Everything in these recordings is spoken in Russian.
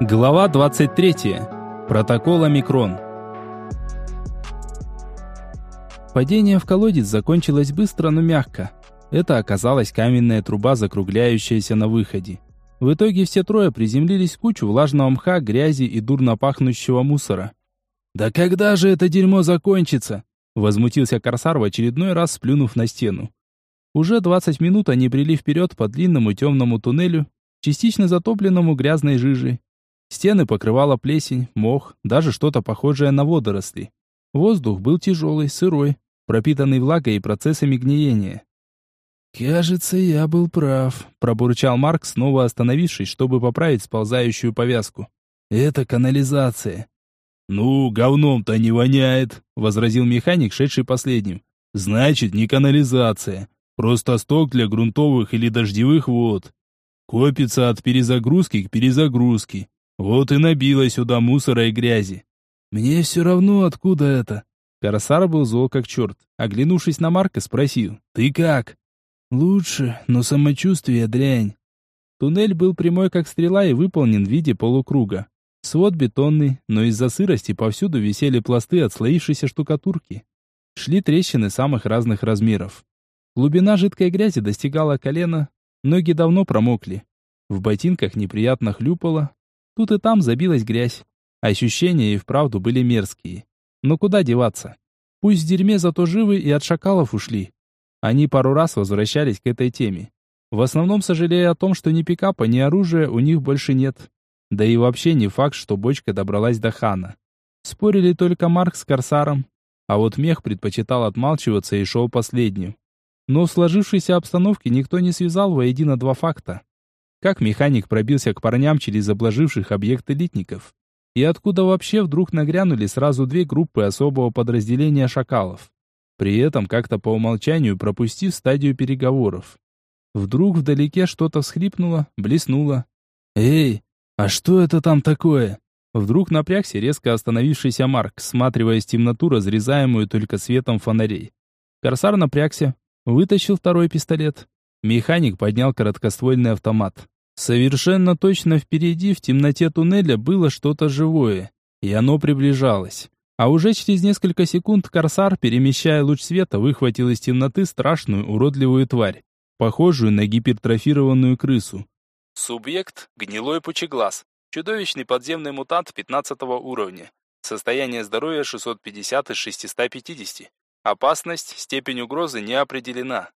Глава 23. Протокол Омикрон. Падение в колодец закончилось быстро, но мягко. Это оказалась каменная труба, закругляющаяся на выходе. В итоге все трое приземлились в кучу влажного мха, грязи и дурно пахнущего мусора. «Да когда же это дерьмо закончится?» Возмутился Корсар в очередной раз, сплюнув на стену. Уже 20 минут они брели вперед по длинному темному туннелю, частично затопленному грязной жижей. Стены покрывала плесень, мох, даже что-то похожее на водоросли. Воздух был тяжелый, сырой, пропитанный влагой и процессами гниения. «Кажется, я был прав», — пробурчал Марк, снова остановившись, чтобы поправить сползающую повязку. «Это канализация». «Ну, говном-то не воняет», — возразил механик, шедший последним. «Значит, не канализация. Просто сток для грунтовых или дождевых вод. Копится от перезагрузки к перезагрузке. Вот и набило сюда мусора и грязи. Мне все равно, откуда это. Корсар был зол как черт. Оглянувшись на Марка, спросил. Ты как? Лучше, но самочувствие дрянь. Туннель был прямой как стрела и выполнен в виде полукруга. Свод бетонный, но из-за сырости повсюду висели пласты отслоившейся штукатурки. Шли трещины самых разных размеров. Глубина жидкой грязи достигала колена, ноги давно промокли. В ботинках неприятно хлюпало, Тут и там забилась грязь. Ощущения и вправду были мерзкие. Но куда деваться? Пусть в дерьме зато живы и от шакалов ушли. Они пару раз возвращались к этой теме. В основном сожалея о том, что ни пикапа, ни оружия у них больше нет. Да и вообще не факт, что бочка добралась до хана. Спорили только Марк с Корсаром, а вот мех предпочитал отмалчиваться и шел последним. Но в сложившейся обстановке никто не связал воедино два факта. Как механик пробился к парням через обложивших объект элитников? И откуда вообще вдруг нагрянули сразу две группы особого подразделения шакалов? При этом как-то по умолчанию пропустив стадию переговоров. Вдруг вдалеке что-то всхлипнуло, блеснуло. «Эй, а что это там такое?» Вдруг напрягся резко остановившийся Марк, всматриваясь в темноту, разрезаемую только светом фонарей. Корсар напрягся, вытащил второй пистолет. Механик поднял короткоствольный автомат. Совершенно точно впереди в темноте туннеля было что-то живое, и оно приближалось. А уже через несколько секунд корсар, перемещая луч света, выхватил из темноты страшную уродливую тварь, похожую на гипертрофированную крысу. Субъект – гнилой пучеглаз, чудовищный подземный мутант 15 уровня. Состояние здоровья 650 из 650. Опасность, степень угрозы не определена.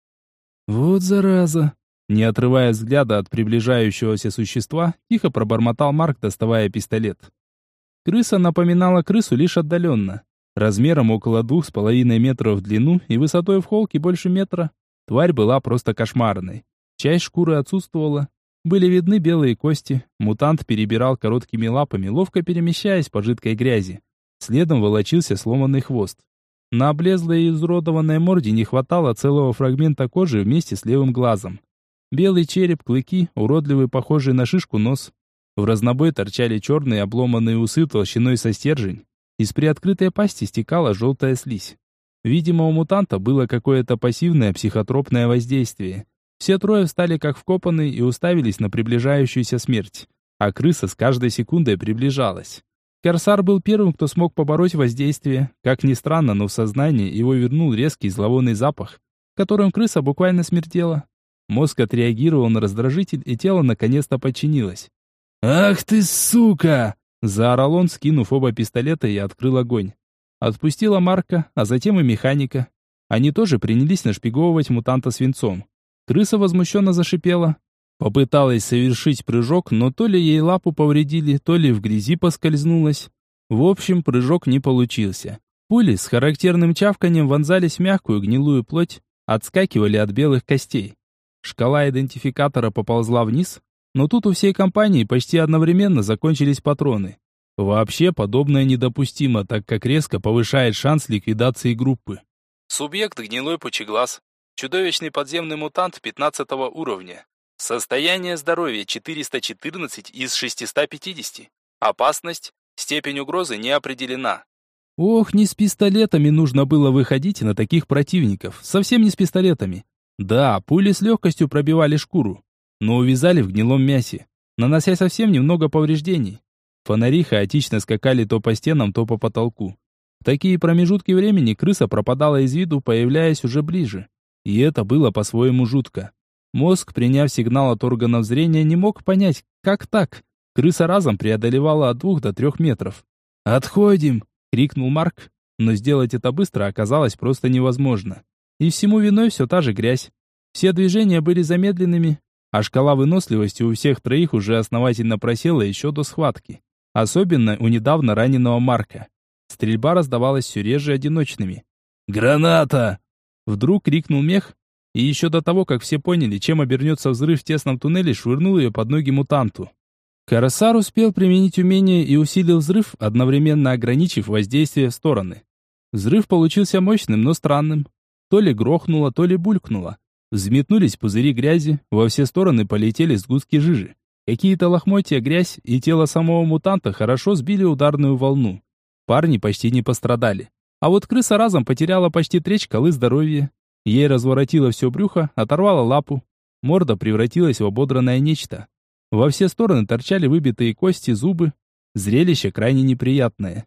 «Вот зараза!» Не отрывая взгляда от приближающегося существа, тихо пробормотал Марк, доставая пистолет. Крыса напоминала крысу лишь отдаленно. Размером около двух с половиной метров в длину и высотой в холке больше метра. Тварь была просто кошмарной. Часть шкуры отсутствовала. Были видны белые кости. Мутант перебирал короткими лапами, ловко перемещаясь по жидкой грязи. Следом волочился сломанный хвост. На облезлой и изуродованной морде не хватало целого фрагмента кожи вместе с левым глазом. Белый череп, клыки, уродливый, похожий на шишку нос. В разнобой торчали черные обломанные усы толщиной со стержень. Из приоткрытой пасти стекала желтая слизь. Видимо, у мутанта было какое-то пассивное психотропное воздействие. Все трое встали как вкопанные и уставились на приближающуюся смерть. А крыса с каждой секундой приближалась. Корсар был первым, кто смог побороть воздействие. Как ни странно, но в сознание его вернул резкий зловонный запах, которым крыса буквально смертела. Мозг отреагировал на раздражитель, и тело наконец-то подчинилось. «Ах ты, сука!» – заорал он, скинув оба пистолета и открыл огонь. Отпустила Марка, а затем и механика. Они тоже принялись нашпиговывать мутанта свинцом. Крыса возмущенно зашипела, Попыталась совершить прыжок, но то ли ей лапу повредили, то ли в грязи поскользнулась. В общем, прыжок не получился. Пули с характерным чавканием вонзались в мягкую гнилую плоть, отскакивали от белых костей. Шкала идентификатора поползла вниз, но тут у всей компании почти одновременно закончились патроны. Вообще подобное недопустимо, так как резко повышает шанс ликвидации группы. Субъект гнилой пучеглаз. Чудовищный подземный мутант 15 уровня. Состояние здоровья 414 из 650. Опасность, степень угрозы не определена. Ох, не с пистолетами нужно было выходить на таких противников. Совсем не с пистолетами. Да, пули с легкостью пробивали шкуру, но увязали в гнилом мясе, нанося совсем немного повреждений. Фонари хаотично скакали то по стенам, то по потолку. В такие промежутки времени крыса пропадала из виду, появляясь уже ближе. И это было по-своему жутко. Мозг, приняв сигнал от органов зрения, не мог понять, как так. Крыса разом преодолевала от двух до трех метров. «Отходим!» — крикнул Марк, но сделать это быстро оказалось просто невозможно. И всему виной все та же грязь. Все движения были замедленными, а шкала выносливости у всех троих уже основательно просела еще до схватки. Особенно у недавно раненого Марка. Стрельба раздавалась все реже одиночными. «Граната!» Вдруг крикнул мех, и еще до того, как все поняли, чем обернется взрыв в тесном туннеле, швырнул ее под ноги мутанту. Карасар успел применить умение и усилил взрыв, одновременно ограничив воздействие в стороны. Взрыв получился мощным, но странным. То ли грохнуло, то ли булькнуло. Взметнулись пузыри грязи, во все стороны полетели сгустки жижи. Какие-то лохмотья, грязь и тело самого мутанта хорошо сбили ударную волну. Парни почти не пострадали. А вот крыса разом потеряла почти треть шкалы здоровья. Ей разворотило все брюхо, оторвало лапу. Морда превратилась в ободранное нечто. Во все стороны торчали выбитые кости, зубы. Зрелище крайне неприятное.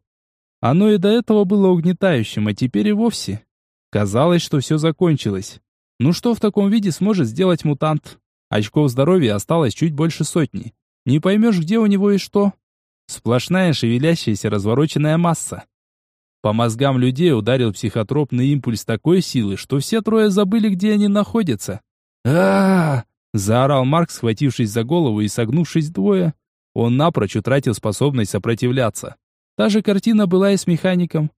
Оно и до этого было угнетающим, а теперь и вовсе. Казалось, что все закончилось. Ну что в таком виде сможет сделать мутант? Очков здоровья осталось чуть больше сотни. Не поймешь, где у него и что. Сплошная шевелящаяся развороченная масса. По мозгам людей ударил психотропный импульс такой силы, что все трое забыли, где они находятся. а, -а, -а заорал Марк, схватившись за голову и согнувшись двое. Он напрочь утратил способность сопротивляться. Та же картина была и с механиком.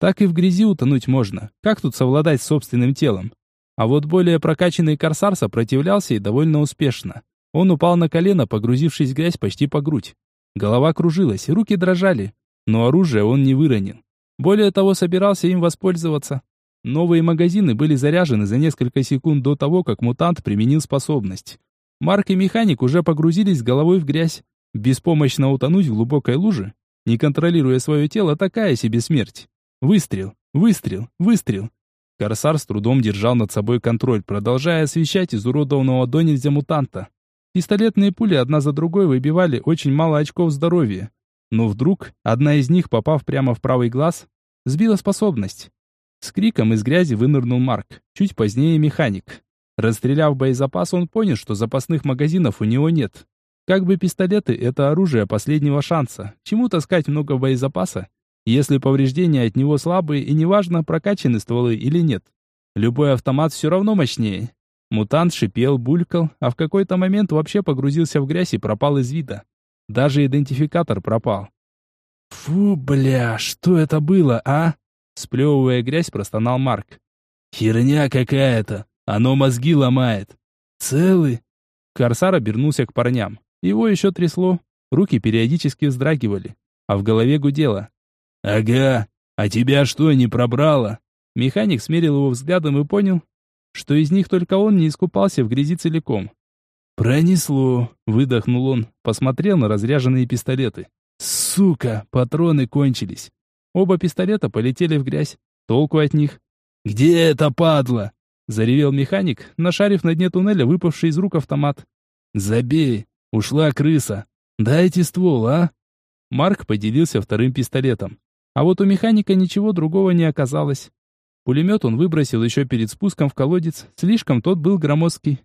Так и в грязи утонуть можно. Как тут совладать с собственным телом? А вот более прокачанный корсар сопротивлялся и довольно успешно. Он упал на колено, погрузившись в грязь почти по грудь. Голова кружилась, руки дрожали, но оружие он не выронил. Более того, собирался им воспользоваться. Новые магазины были заряжены за несколько секунд до того, как мутант применил способность. Марк и механик уже погрузились головой в грязь. Беспомощно утонуть в глубокой луже, не контролируя свое тело, такая себе смерть. Выстрел, выстрел, выстрел. Корсар с трудом держал над собой контроль, продолжая освещать изуродованного до нельзя мутанта. Пистолетные пули одна за другой выбивали очень мало очков здоровья. Но вдруг, одна из них, попав прямо в правый глаз, сбила способность. С криком из грязи вынырнул Марк, чуть позднее механик. Расстреляв боезапас, он понял, что запасных магазинов у него нет. Как бы пистолеты — это оружие последнего шанса. Чему таскать много боезапаса, если повреждения от него слабые и неважно, прокачаны стволы или нет. Любой автомат все равно мощнее. Мутант шипел, булькал, а в какой-то момент вообще погрузился в грязь и пропал из вида. Даже идентификатор пропал. «Фу, бля, что это было, а?» Сплевывая грязь, простонал Марк. «Херня какая-то, оно мозги ломает. Целый?» Корсар обернулся к парням. Его еще трясло, руки периодически вздрагивали, а в голове гудело. «Ага, а тебя что, не пробрало?» Механик смерил его взглядом и понял, что из них только он не искупался в грязи целиком. «Пронесло», — выдохнул он, посмотрел на разряженные пистолеты. «Сука, патроны кончились». Оба пистолета полетели в грязь. Толку от них. «Где это падла?» — заревел механик, нашарив на дне туннеля выпавший из рук автомат. «Забей, ушла крыса. Дайте ствол, а?» Марк поделился вторым пистолетом. А вот у механика ничего другого не оказалось. Пулемет он выбросил еще перед спуском в колодец, слишком тот был громоздкий.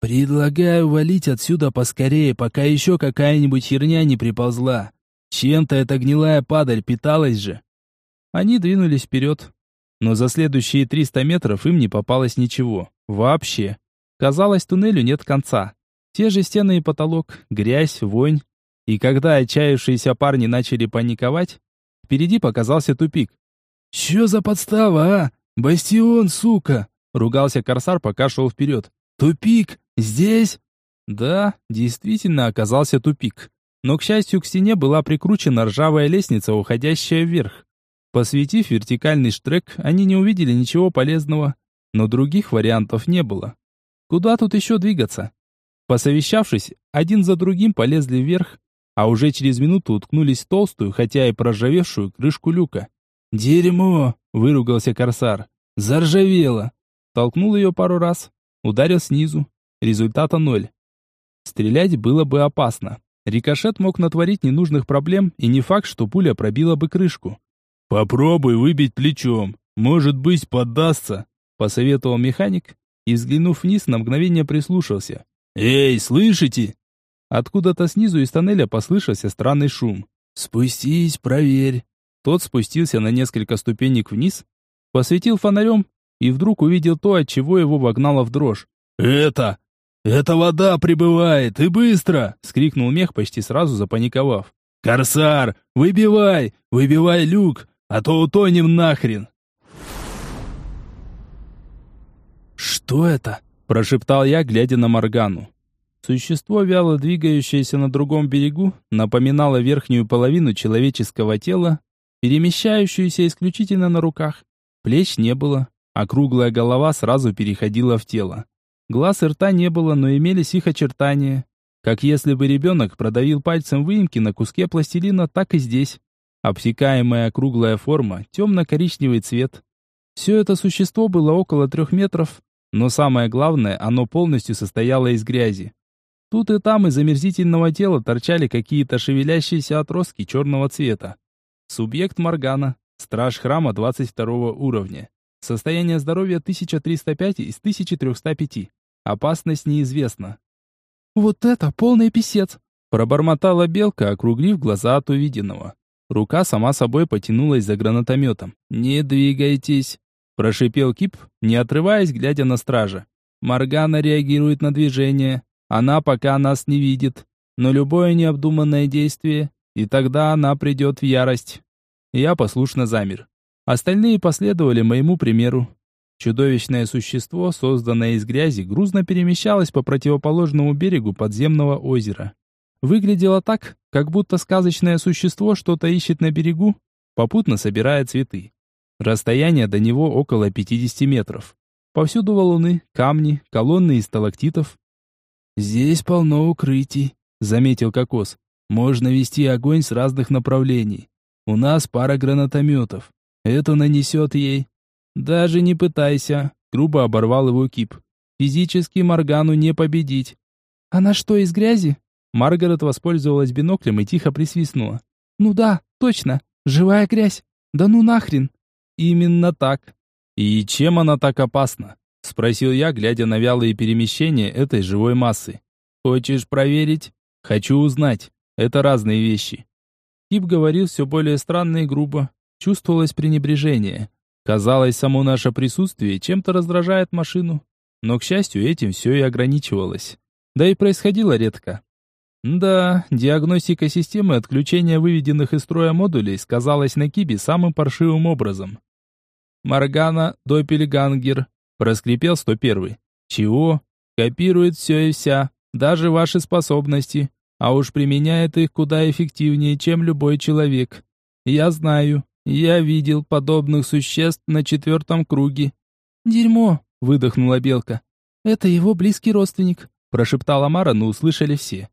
«Предлагаю валить отсюда поскорее, пока еще какая-нибудь херня не приползла. Чем-то эта гнилая падаль питалась же». Они двинулись вперед. Но за следующие 300 метров им не попалось ничего. Вообще. Казалось, туннелю нет конца. Те же стены и потолок, грязь, вонь. И когда отчаявшиеся парни начали паниковать, Впереди показался тупик. «Чё за подстава, а? Бастион, сука!» Ругался корсар, пока шел вперед. «Тупик! Здесь?» Да, действительно оказался тупик. Но, к счастью, к стене была прикручена ржавая лестница, уходящая вверх. Посветив вертикальный штрек, они не увидели ничего полезного, но других вариантов не было. Куда тут еще двигаться? Посовещавшись, один за другим полезли вверх, а уже через минуту уткнулись в толстую, хотя и проржавевшую крышку люка. «Дерьмо!» — выругался корсар. «Заржавело!» Толкнул ее пару раз, ударил снизу. Результата ноль. Стрелять было бы опасно. Рикошет мог натворить ненужных проблем, и не факт, что пуля пробила бы крышку. «Попробуй выбить плечом. Может быть, поддастся», — посоветовал механик, и, взглянув вниз, на мгновение прислушался. «Эй, слышите?» Откуда-то снизу из тоннеля послышался странный шум. «Спустись, проверь». Тот спустился на несколько ступенек вниз, посветил фонарем и вдруг увидел то, от чего его вогнало в дрожь. «Это! Это вода прибывает! И быстро!» — скрикнул мех, почти сразу запаниковав. «Корсар, выбивай! Выбивай люк, а то утонем нахрен!» «Что это?» – прошептал я, глядя на Моргану. Существо, вяло двигающееся на другом берегу, напоминало верхнюю половину человеческого тела, перемещающуюся исключительно на руках. Плеч не было, а круглая голова сразу переходила в тело. Глаз и рта не было, но имелись их очертания. Как если бы ребенок продавил пальцем выемки на куске пластилина, так и здесь. Обтекаемая круглая форма, темно-коричневый цвет. Все это существо было около трех метров, но самое главное, оно полностью состояло из грязи. Тут и там из омерзительного тела торчали какие-то шевелящиеся отростки черного цвета. Субъект Моргана, страж храма 22 уровня. Состояние здоровья 1305 из 1305. Опасность неизвестна. «Вот это полный писец!» Пробормотала белка, округлив глаза от увиденного. Рука сама собой потянулась за гранатометом. «Не двигайтесь!» Прошипел Кип, не отрываясь, глядя на стража. Моргана реагирует на движение. Она пока нас не видит. Но любое необдуманное действие, и тогда она придет в ярость. Я послушно замер. Остальные последовали моему примеру. Чудовищное существо, созданное из грязи, грузно перемещалось по противоположному берегу подземного озера. Выглядело так, как будто сказочное существо что-то ищет на берегу, попутно собирая цветы. Расстояние до него около 50 метров. Повсюду валуны, камни, колонны из сталактитов. «Здесь полно укрытий», — заметил Кокос. «Можно вести огонь с разных направлений. У нас пара гранатометов. Это нанесет ей». «Даже не пытайся», — грубо оборвал его Кип. «Физически Моргану не победить». «Она что, из грязи?» Маргарет воспользовалась биноклем и тихо присвистнула. «Ну да, точно. Живая грязь. Да ну нахрен!» Именно так. И чем она так опасна? Спросил я, глядя на вялые перемещения этой живой массы. Хочешь проверить? Хочу узнать. Это разные вещи. Кип говорил все более странно и грубо. Чувствовалось пренебрежение. Казалось, само наше присутствие чем-то раздражает машину. Но, к счастью, этим все и ограничивалось. Да и происходило редко. Да, диагностика системы отключения выведенных из строя модулей сказалась на Кибе самым паршивым образом. Маргана Доппельгангер, проскрипел 101. Чего? Копирует все и вся, даже ваши способности, а уж применяет их куда эффективнее, чем любой человек. Я знаю, я видел подобных существ на четвертом круге. Дерьмо, выдохнула белка. Это его близкий родственник, прошептала Мара, но услышали все.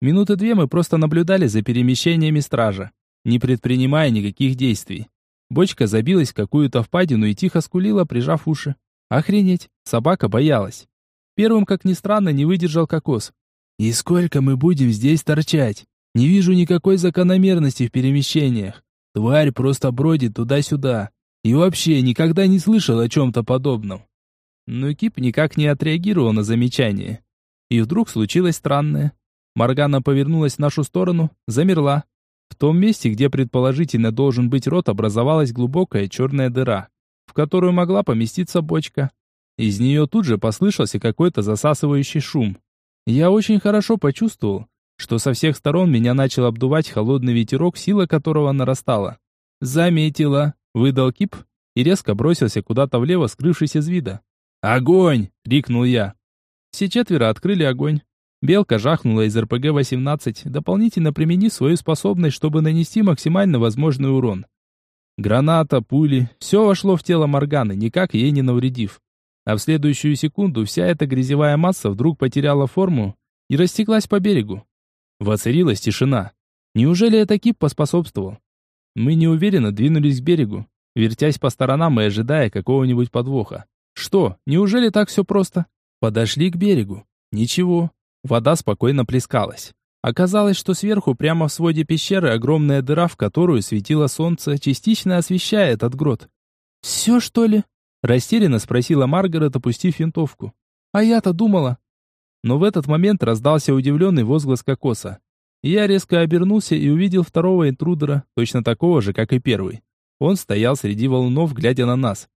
Минуты две мы просто наблюдали за перемещениями стража, не предпринимая никаких действий. Бочка забилась в какую-то впадину и тихо скулила, прижав уши. Охренеть, собака боялась. Первым, как ни странно, не выдержал кокос. «И сколько мы будем здесь торчать? Не вижу никакой закономерности в перемещениях. Тварь просто бродит туда-сюда. И вообще никогда не слышал о чем-то подобном». Но Кип никак не отреагировал на замечание. И вдруг случилось странное. Моргана повернулась в нашу сторону, замерла, в том месте, где предположительно должен быть рот, образовалась глубокая черная дыра, в которую могла поместиться бочка. Из нее тут же послышался какой-то засасывающий шум. Я очень хорошо почувствовал, что со всех сторон меня начал обдувать холодный ветерок, сила которого нарастала. «Заметила!» — выдал Кип и резко бросился куда-то влево, скрывшись из вида. «Огонь!» — крикнул я. Все четверо открыли огонь. Белка жахнула из РПГ-18, дополнительно применив свою способность, чтобы нанести максимально возможный урон. Граната, пули, все вошло в тело Морганы, никак ей не навредив. А в следующую секунду вся эта грязевая масса вдруг потеряла форму и растеклась по берегу. Воцарилась тишина. Неужели это Кип поспособствовал? Мы неуверенно двинулись к берегу, вертясь по сторонам и ожидая какого-нибудь подвоха. Что, неужели так все просто? Подошли к берегу. Ничего, Вода спокойно плескалась. Оказалось, что сверху, прямо в своде пещеры, огромная дыра, в которую светило солнце, частично освещая этот грот. «Все, что ли?» – растерянно спросила Маргарет, опустив винтовку. «А я-то думала». Но в этот момент раздался удивленный возглас кокоса. Я резко обернулся и увидел второго интрудера, точно такого же, как и первый. Он стоял среди валунов, глядя на нас.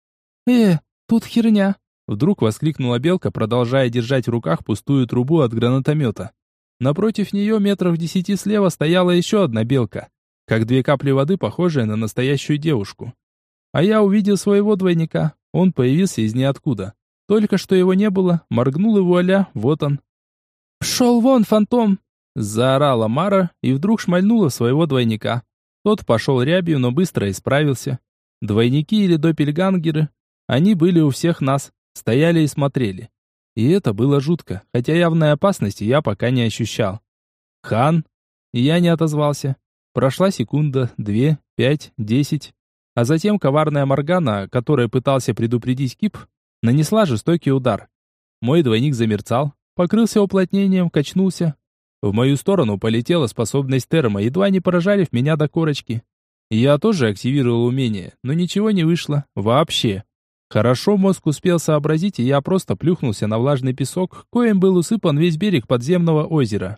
«Э, тут херня!» Вдруг воскликнула белка, продолжая держать в руках пустую трубу от гранатомета. Напротив нее метров десяти слева стояла еще одна белка, как две капли воды, похожая на настоящую девушку. А я увидел своего двойника. Он появился из ниоткуда. Только что его не было, моргнул и вуаля, вот он. «Пшел вон, фантом!» Заорала Мара и вдруг шмальнула своего двойника. Тот пошел рябью, но быстро исправился. Двойники или доппельгангеры, они были у всех нас, стояли и смотрели. И это было жутко, хотя явной опасности я пока не ощущал. «Хан?» Я не отозвался. Прошла секунда, две, пять, десять. А затем коварная Моргана, которая пытался предупредить Кип, нанесла жестокий удар. Мой двойник замерцал, покрылся уплотнением, качнулся. В мою сторону полетела способность термо, едва не поражали в меня до корочки. Я тоже активировал умение, но ничего не вышло. Вообще. Хорошо мозг успел сообразить, и я просто плюхнулся на влажный песок, коим был усыпан весь берег подземного озера.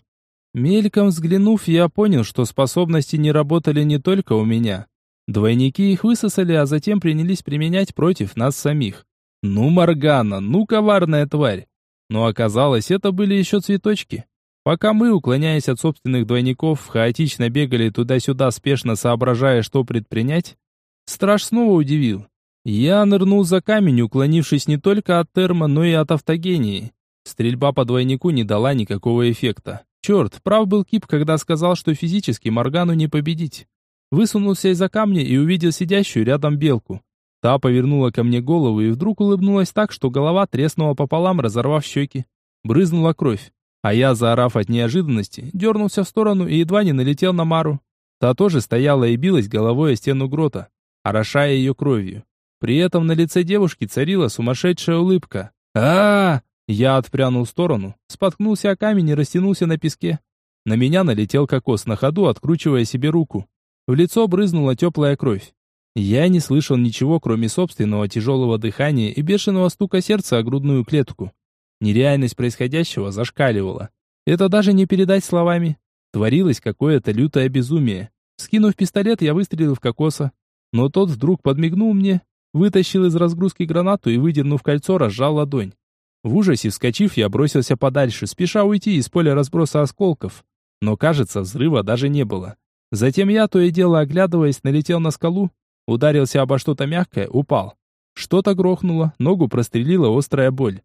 Мельком взглянув, я понял, что способности не работали не только у меня. Двойники их высосали, а затем принялись применять против нас самих. Ну, Моргана, ну, коварная тварь. Но оказалось, это были еще цветочки. Пока мы, уклоняясь от собственных двойников, хаотично бегали туда-сюда, спешно соображая, что предпринять, страж снова удивил. Я нырнул за камень, уклонившись не только от терма, но и от автогении. Стрельба по двойнику не дала никакого эффекта. Черт, прав был Кип, когда сказал, что физически Моргану не победить. Высунулся из-за камня и увидел сидящую рядом белку. Та повернула ко мне голову и вдруг улыбнулась так, что голова треснула пополам, разорвав щеки. Брызнула кровь. А я, заорав от неожиданности, дернулся в сторону и едва не налетел на Мару. Та тоже стояла и билась головой о стену грота, орошая ее кровью. При этом на лице девушки царила сумасшедшая улыбка. а, -а, Я отпрянул в сторону, споткнулся о камень и растянулся на песке. На меня налетел кокос на ходу, откручивая себе руку. В лицо брызнула теплая кровь. Я не слышал ничего, кроме собственного тяжелого дыхания и бешеного стука сердца о грудную клетку. Нереальность происходящего зашкаливала. Это даже не передать словами. Творилось какое-то лютое безумие. Скинув пистолет, я выстрелил в кокоса. Но тот вдруг подмигнул мне, Вытащил из разгрузки гранату и, выдернув кольцо, разжал ладонь. В ужасе вскочив, я бросился подальше, спеша уйти из поля разброса осколков. Но, кажется, взрыва даже не было. Затем я, то и дело оглядываясь, налетел на скалу, ударился обо что-то мягкое, упал. Что-то грохнуло, ногу прострелила острая боль.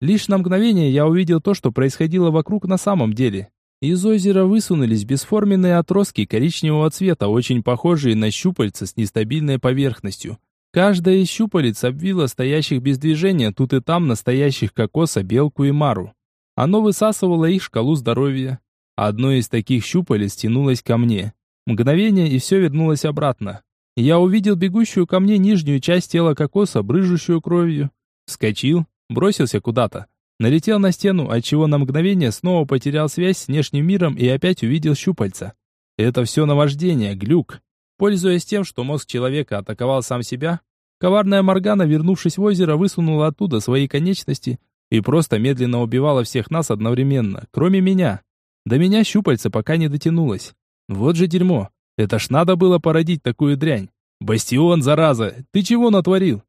Лишь на мгновение я увидел то, что происходило вокруг на самом деле. Из озера высунулись бесформенные отростки коричневого цвета, очень похожие на щупальца с нестабильной поверхностью. Каждая из щупалец обвила стоящих без движения тут и там настоящих кокоса, белку и мару. Оно высасывало их шкалу здоровья. Одно из таких щупалец тянулось ко мне. Мгновение, и все вернулось обратно. Я увидел бегущую ко мне нижнюю часть тела кокоса, брыжущую кровью. Вскочил, бросился куда-то. Налетел на стену, отчего на мгновение снова потерял связь с внешним миром и опять увидел щупальца. Это все наваждение, глюк. Пользуясь тем, что мозг человека атаковал сам себя, коварная Моргана, вернувшись в озеро, высунула оттуда свои конечности и просто медленно убивала всех нас одновременно, кроме меня. До меня щупальца пока не дотянулось. Вот же дерьмо. Это ж надо было породить такую дрянь. Бастион, зараза, ты чего натворил?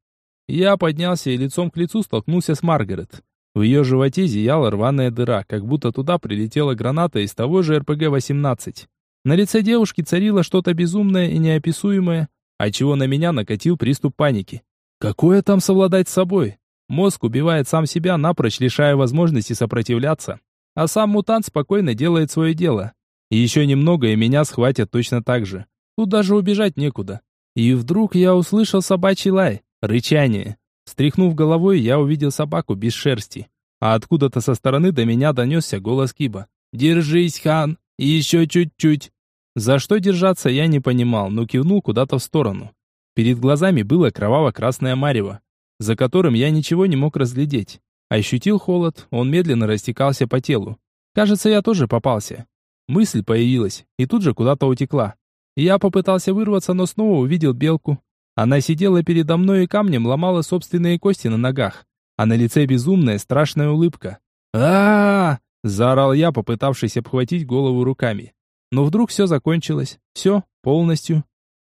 Я поднялся и лицом к лицу столкнулся с Маргарет. В ее животе зияла рваная дыра, как будто туда прилетела граната из того же РПГ-18. На лице девушки царило что-то безумное и неописуемое, отчего на меня накатил приступ паники. Какое там совладать с собой? Мозг убивает сам себя, напрочь лишая возможности сопротивляться. А сам мутант спокойно делает свое дело. Еще немного, и меня схватят точно так же. Тут даже убежать некуда. И вдруг я услышал собачий лай, рычание. Стряхнув головой, я увидел собаку без шерсти. А откуда-то со стороны до меня донесся голос Киба. «Держись, хан! Еще чуть-чуть!» За что держаться я не понимал, но кивнул куда-то в сторону. Перед глазами было кроваво-красное марево, за которым я ничего не мог разглядеть. Ощутил холод, он медленно растекался по телу. Кажется, я тоже попался. Мысль появилась, и тут же куда-то утекла. Я попытался вырваться, но снова увидел белку. Она сидела передо мной и камнем ломала собственные кости на ногах, а на лице безумная страшная улыбка. а, -а, -а заорал я, попытавшись обхватить голову руками. Но вдруг все закончилось. Все, полностью.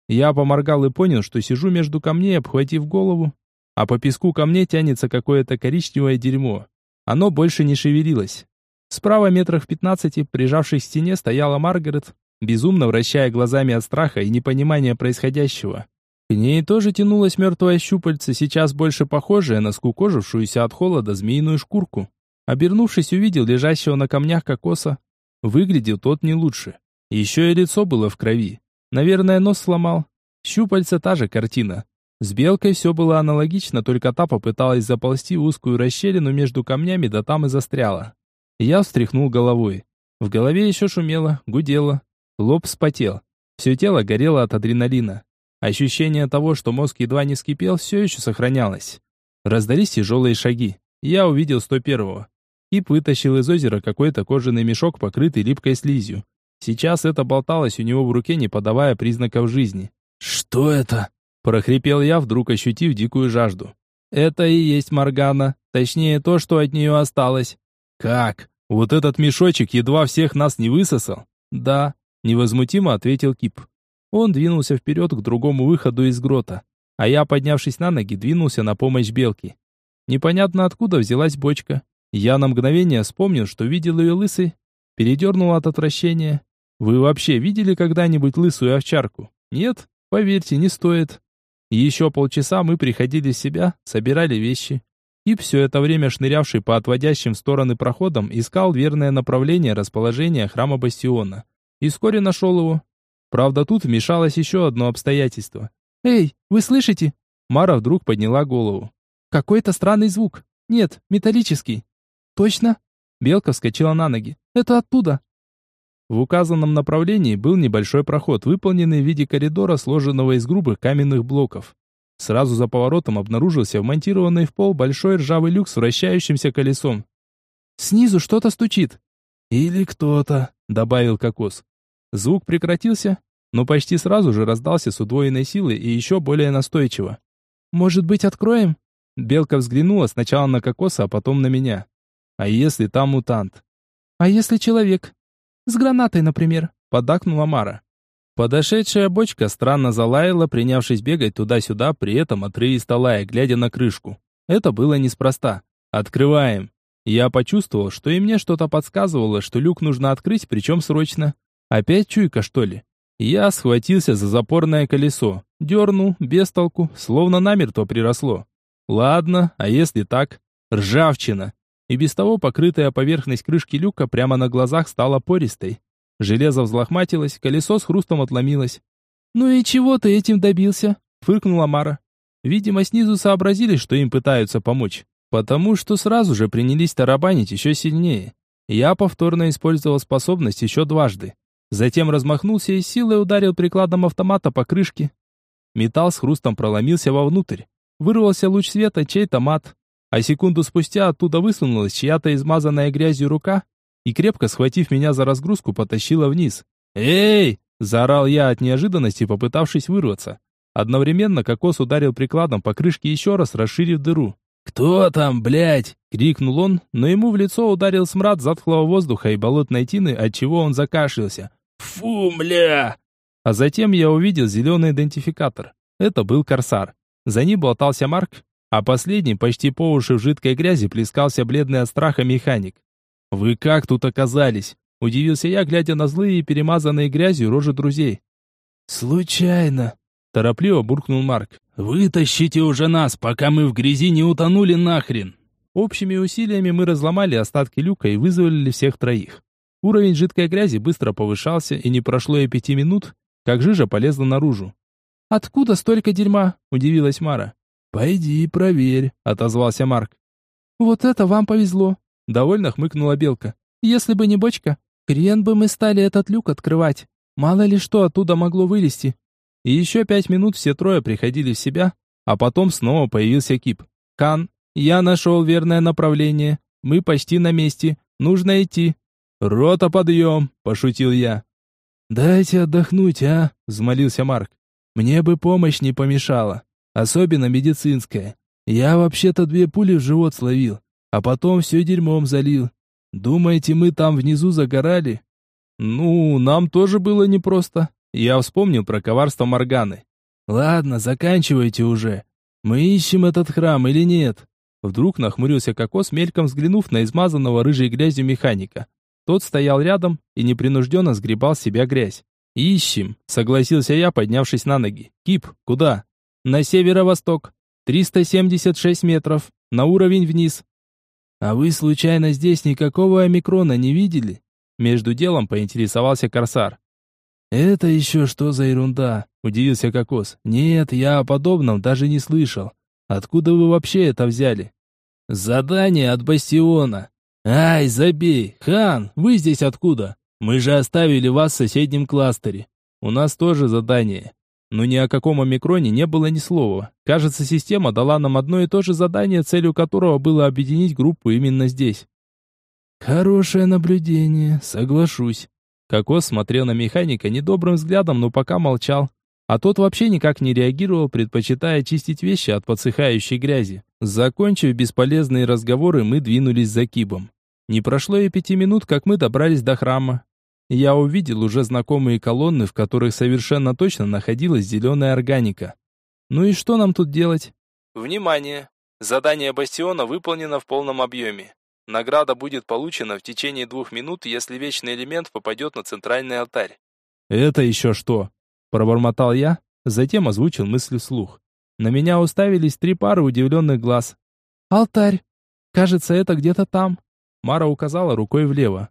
Я поморгал и понял, что сижу между камней, обхватив голову, а по песку ко мне тянется какое-то коричневое дерьмо. Оно больше не шевелилось. Справа метрах в пятнадцати, прижавшись к стене, стояла Маргарет, безумно вращая глазами от страха и непонимания происходящего. К ней тоже тянулась мертвая щупальце, сейчас больше похожая на скукожившуюся от холода змеиную шкурку. Обернувшись, увидел лежащего на камнях кокоса. Выглядел тот не лучше. Еще и лицо было в крови. Наверное, нос сломал. Щупальце та же картина. С белкой все было аналогично, только та попыталась заползти в узкую расщелину между камнями, да там и застряла. Я встряхнул головой. В голове еще шумело, гудело. Лоб вспотел. Все тело горело от адреналина. Ощущение того, что мозг едва не скипел, все еще сохранялось. Раздались тяжелые шаги. Я увидел 101-го. Кип вытащил из озера какой-то кожаный мешок, покрытый липкой слизью. Сейчас это болталось у него в руке, не подавая признаков жизни. «Что это?» прохрипел я, вдруг ощутив дикую жажду. «Это и есть Моргана, точнее то, что от нее осталось». «Как? Вот этот мешочек едва всех нас не высосал?» «Да», — невозмутимо ответил Кип. Он двинулся вперед к другому выходу из грота, а я, поднявшись на ноги, двинулся на помощь белке. Непонятно откуда взялась бочка. Я на мгновение вспомнил, что видел ее лысой, передернул от отвращения. Вы вообще видели когда-нибудь лысую овчарку? Нет? Поверьте, не стоит. Еще полчаса мы приходили в себя, собирали вещи. И все это время шнырявший по отводящим в стороны проходам искал верное направление расположения храма Бастиона. И вскоре нашел его. Правда, тут вмешалось еще одно обстоятельство. «Эй, вы слышите?» Мара вдруг подняла голову. «Какой-то странный звук. Нет, металлический». «Точно?» Белка вскочила на ноги. «Это оттуда». В указанном направлении был небольшой проход, выполненный в виде коридора, сложенного из грубых каменных блоков. Сразу за поворотом обнаружился вмонтированный в пол большой ржавый люк с вращающимся колесом. «Снизу что-то стучит». «Или кто-то», — добавил Кокос. Звук прекратился, но почти сразу же раздался с удвоенной силой и еще более настойчиво. «Может быть, откроем?» Белка взглянула сначала на Кокоса, а потом на меня. «А если там мутант?» «А если человек?» С гранатой, например, поддакнула Мара. Подошедшая бочка странно залаяла, принявшись бегать туда-сюда, при этом отрывисто лая, глядя на крышку. Это было неспроста. Открываем. Я почувствовал, что и мне что-то подсказывало, что люк нужно открыть, причем срочно. Опять чуйка, что ли? Я схватился за запорное колесо, дернул, без толку, словно намертво приросло. Ладно, а если так? Ржавчина и без того покрытая поверхность крышки люка прямо на глазах стала пористой. Железо взлохматилось, колесо с хрустом отломилось. «Ну и чего ты этим добился?» — фыркнула Мара. Видимо, снизу сообразили, что им пытаются помочь, потому что сразу же принялись тарабанить еще сильнее. Я повторно использовал способность еще дважды. Затем размахнулся и силой ударил прикладом автомата по крышке. Металл с хрустом проломился вовнутрь. Вырвался луч света, чей-то мат а секунду спустя оттуда высунулась чья-то измазанная грязью рука и, крепко схватив меня за разгрузку, потащила вниз. «Эй!» – заорал я от неожиданности, попытавшись вырваться. Одновременно кокос ударил прикладом по крышке еще раз, расширив дыру. «Кто там, блядь?» — крикнул он, но ему в лицо ударил смрад затхлого воздуха и болотной тины, отчего он закашлялся. «Фу, мля!» А затем я увидел зеленый идентификатор. Это был корсар. За ним болтался Марк, а последний, почти по уши в жидкой грязи, плескался бледный от страха механик. «Вы как тут оказались?» – удивился я, глядя на злые и перемазанные грязью рожи друзей. «Случайно», – торопливо буркнул Марк. «Вытащите уже нас, пока мы в грязи не утонули нахрен!» Общими усилиями мы разломали остатки люка и вызволили всех троих. Уровень жидкой грязи быстро повышался, и не прошло и пяти минут, как жижа полезла наружу. «Откуда столько дерьма?» – удивилась Мара. «Пойди проверь», — отозвался Марк. «Вот это вам повезло», — довольно хмыкнула Белка. «Если бы не бочка, хрен бы мы стали этот люк открывать. Мало ли что оттуда могло вылезти». И еще пять минут все трое приходили в себя, а потом снова появился Кип. «Кан, я нашел верное направление. Мы почти на месте. Нужно идти». «Рота, подъем!» – пошутил я. «Дайте отдохнуть, а?» – взмолился Марк. «Мне бы помощь не помешала, особенно медицинская. Я вообще-то две пули в живот словил, а потом все дерьмом залил. Думаете, мы там внизу загорали?» «Ну, нам тоже было непросто». Я вспомнил про коварство Морганы. «Ладно, заканчивайте уже. Мы ищем этот храм или нет?» Вдруг нахмурился Кокос, мельком взглянув на измазанного рыжей грязью механика. Тот стоял рядом и непринужденно сгребал с себя грязь. «Ищем», — согласился я, поднявшись на ноги. «Кип, куда?» «На северо-восток. 376 метров. На уровень вниз». «А вы случайно здесь никакого омикрона не видели?» Между делом поинтересовался Корсар. «Это еще что за ерунда?» – удивился Кокос. «Нет, я о подобном даже не слышал. Откуда вы вообще это взяли?» «Задание от Бастиона». «Ай, забей! Хан, вы здесь откуда? Мы же оставили вас в соседнем кластере. У нас тоже задание». Но ни о каком омикроне не было ни слова. Кажется, система дала нам одно и то же задание, целью которого было объединить группу именно здесь. «Хорошее наблюдение, соглашусь», Кокос смотрел на механика недобрым взглядом, но пока молчал. А тот вообще никак не реагировал, предпочитая чистить вещи от подсыхающей грязи. Закончив бесполезные разговоры, мы двинулись за Кибом. Не прошло и пяти минут, как мы добрались до храма. Я увидел уже знакомые колонны, в которых совершенно точно находилась зеленая органика. Ну и что нам тут делать? Внимание! Задание Бастиона выполнено в полном объеме. Награда будет получена в течение двух минут, если вечный элемент попадет на центральный алтарь. «Это еще что?» – пробормотал я, затем озвучил мысли вслух. На меня уставились три пары удивленных глаз. «Алтарь! Кажется, это где-то там!» Мара указала рукой влево.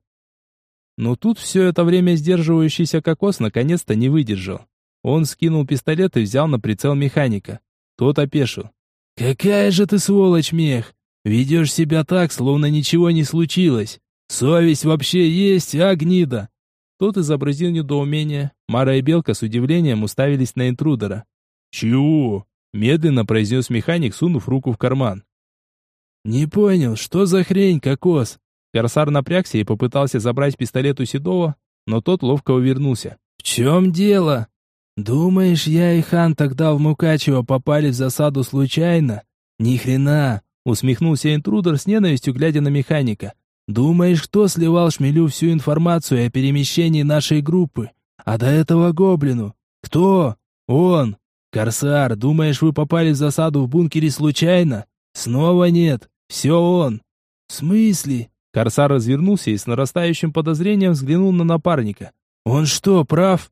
Но тут все это время сдерживающийся кокос наконец-то не выдержал. Он скинул пистолет и взял на прицел механика. Тот опешил. «Какая же ты сволочь, мех! Ведешь себя так, словно ничего не случилось. Совесть вообще есть, а, гнида?» Тот изобразил недоумение. Мара и Белка с удивлением уставились на интрудера. «Чего?» – медленно произнес механик, сунув руку в карман. «Не понял, что за хрень, кокос?» Корсар напрягся и попытался забрать пистолет у Седова, но тот ловко увернулся. «В чем дело? Думаешь, я и Хан тогда в Мукачево попали в засаду случайно? Ни хрена, Усмехнулся интрудер с ненавистью, глядя на механика. «Думаешь, кто сливал Шмелю всю информацию о перемещении нашей группы? А до этого гоблину? Кто? Он! Корсар, думаешь, вы попали в засаду в бункере случайно? Снова нет. Все он!» «В смысле?» Корсар развернулся и с нарастающим подозрением взглянул на напарника. «Он что, прав?»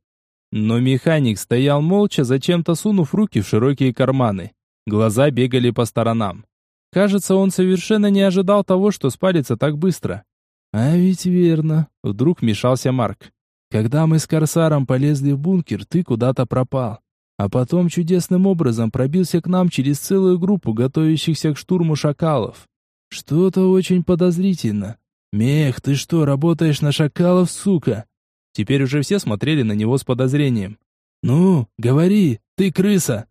Но механик стоял молча, зачем-то сунув руки в широкие карманы. Глаза бегали по сторонам. Кажется, он совершенно не ожидал того, что спалится так быстро. А ведь верно, вдруг вмешался Марк. Когда мы с Корсаром полезли в бункер, ты куда-то пропал. А потом чудесным образом пробился к нам через целую группу готовящихся к штурму шакалов. Что-то очень подозрительно. Мех, ты что, работаешь на шакалов, сука? Теперь уже все смотрели на него с подозрением. Ну, говори, ты крыса.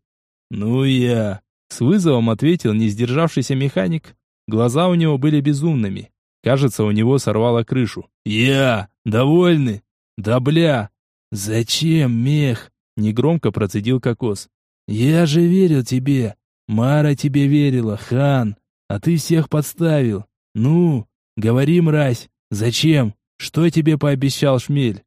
Ну я, с вызовом ответил не сдержавшийся механик. Глаза у него были безумными. Кажется, у него сорвало крышу. «Я! Довольны? Да бля! Зачем, мех?» Негромко процедил Кокос. «Я же верил тебе. Мара тебе верила, хан. А ты всех подставил. Ну, говори, мразь, зачем? Что тебе пообещал шмель?»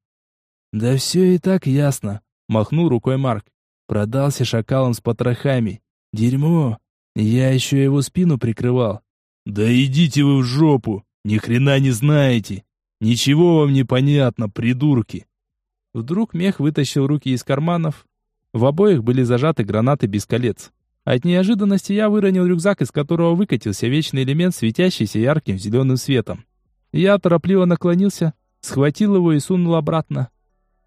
«Да все и так ясно», — махнул рукой Марк. «Продался шакалом с потрохами. Дерьмо. Я еще его спину прикрывал. Да идите вы в жопу. Ни хрена не знаете. Ничего вам не понятно, придурки. Вдруг мех вытащил руки из карманов. В обоих были зажаты гранаты без колец. От неожиданности я выронил рюкзак, из которого выкатился вечный элемент, светящийся ярким зеленым светом. Я торопливо наклонился, схватил его и сунул обратно.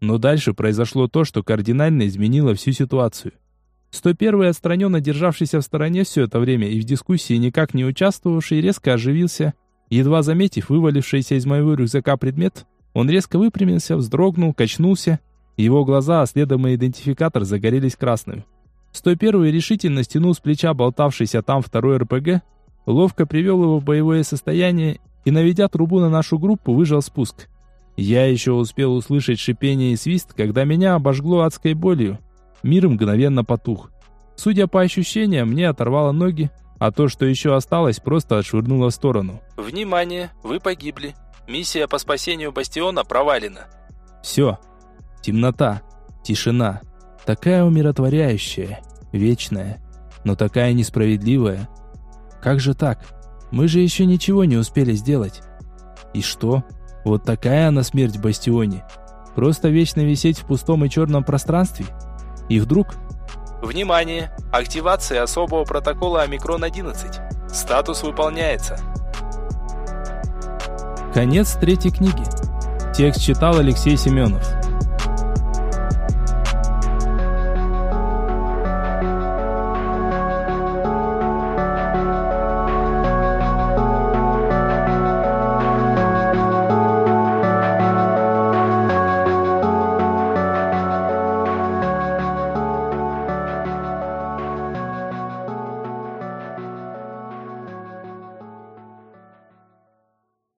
Но дальше произошло то, что кардинально изменило всю ситуацию. 101-й, отстраненно державшийся в стороне все это время и в дискуссии никак не участвовавший, резко оживился. Едва заметив вывалившийся из моего рюкзака предмет, он резко выпрямился, вздрогнул, качнулся. Его глаза, а следом и идентификатор, загорелись красным. 101-й решительно стянул с плеча болтавшийся там второй РПГ, ловко привел его в боевое состояние и, наведя трубу на нашу группу, выжал спуск. Я еще успел услышать шипение и свист, когда меня обожгло адской болью. Мир мгновенно потух. Судя по ощущениям, мне оторвало ноги, а то, что еще осталось, просто отшвырнуло в сторону. «Внимание! Вы погибли. Миссия по спасению бастиона провалена». Все. Темнота. Тишина. Такая умиротворяющая. Вечная. Но такая несправедливая. Как же так? Мы же еще ничего не успели сделать. И что? Вот такая она смерть в бастионе. Просто вечно висеть в пустом и черном пространстве? И вдруг... Внимание! Активация особого протокола Омикрон-11. Статус выполняется. Конец третьей книги. Текст читал Алексей Семенов.